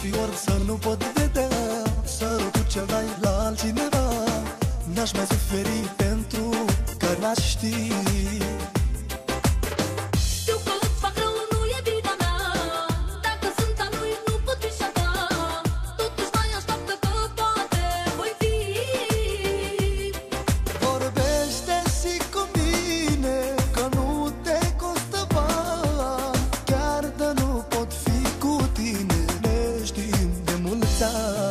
fior să nu pot vedea Să tu ce dai la altcineva. N-aș mai suferi pentru că n-aș ști. xa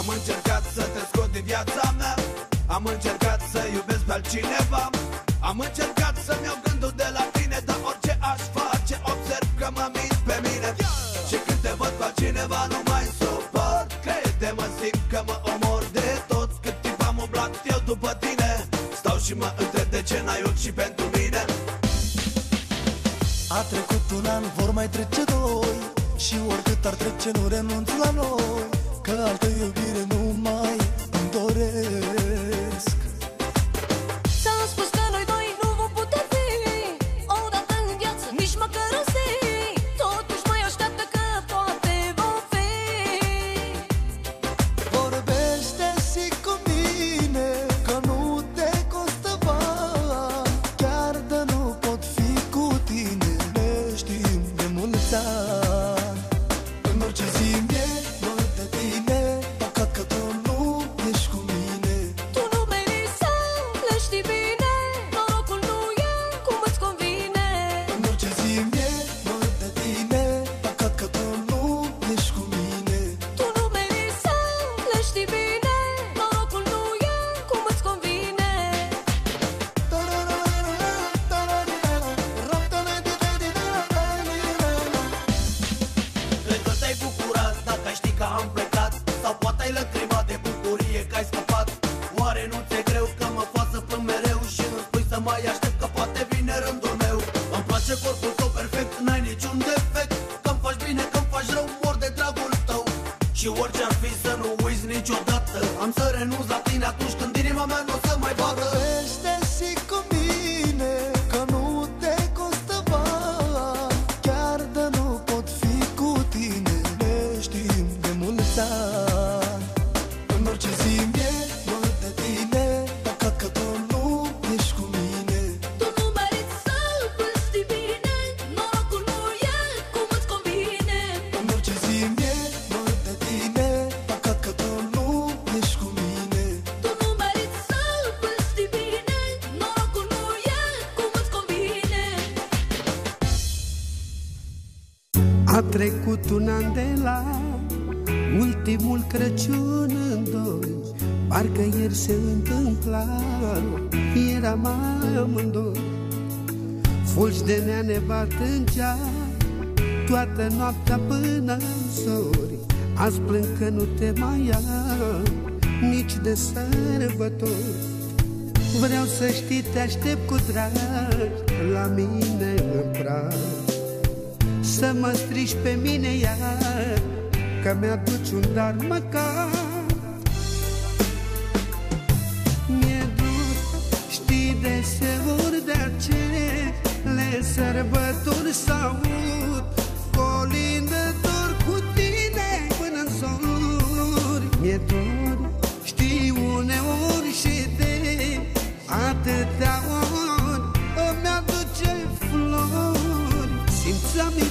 Am încercat să te scot din viața mea. Am încercat să iubesc pe altcineva. Am încercat să-mi iau gândul de la tine Dar orice aș face, observ că mă mint pe mine. Yeah! Și când te văd pe cineva nu mai suport. Crede-mă, simt că mă omor de toți. Cât timp am umblat eu după tine Stau și mă întreb de ce n-ai ochi și pentru mine. A trecut un an, vor mai trece doi. Și oricât ar trece, nu renunț la noi. Că altă iubire nu mai îmi doresc. Și orice ar fi să nu uiți niciodată. Am să renunț la tine atunci când inima mea nu o să mai bată. Vorbește și cu mine A trecut un an de la ultimul Crăciun în doi Parcă ieri se întâmpla, eram amândoi. Fulgi de nea ne bat în toată noaptea până zori Azi plâng că nu te mai am, nici de sărbători. Vreau să știi, te aștept cu drag la mine în prag. Să mă strici pe mine iar Că mi-aduci un dar măcar. Mi-e dur, știi deseori de acele sărbători să aud Colindător cu tine până în zori Mi-e dor, știi uneori și de atâtea ori. Îmi aduce flori Simți aminte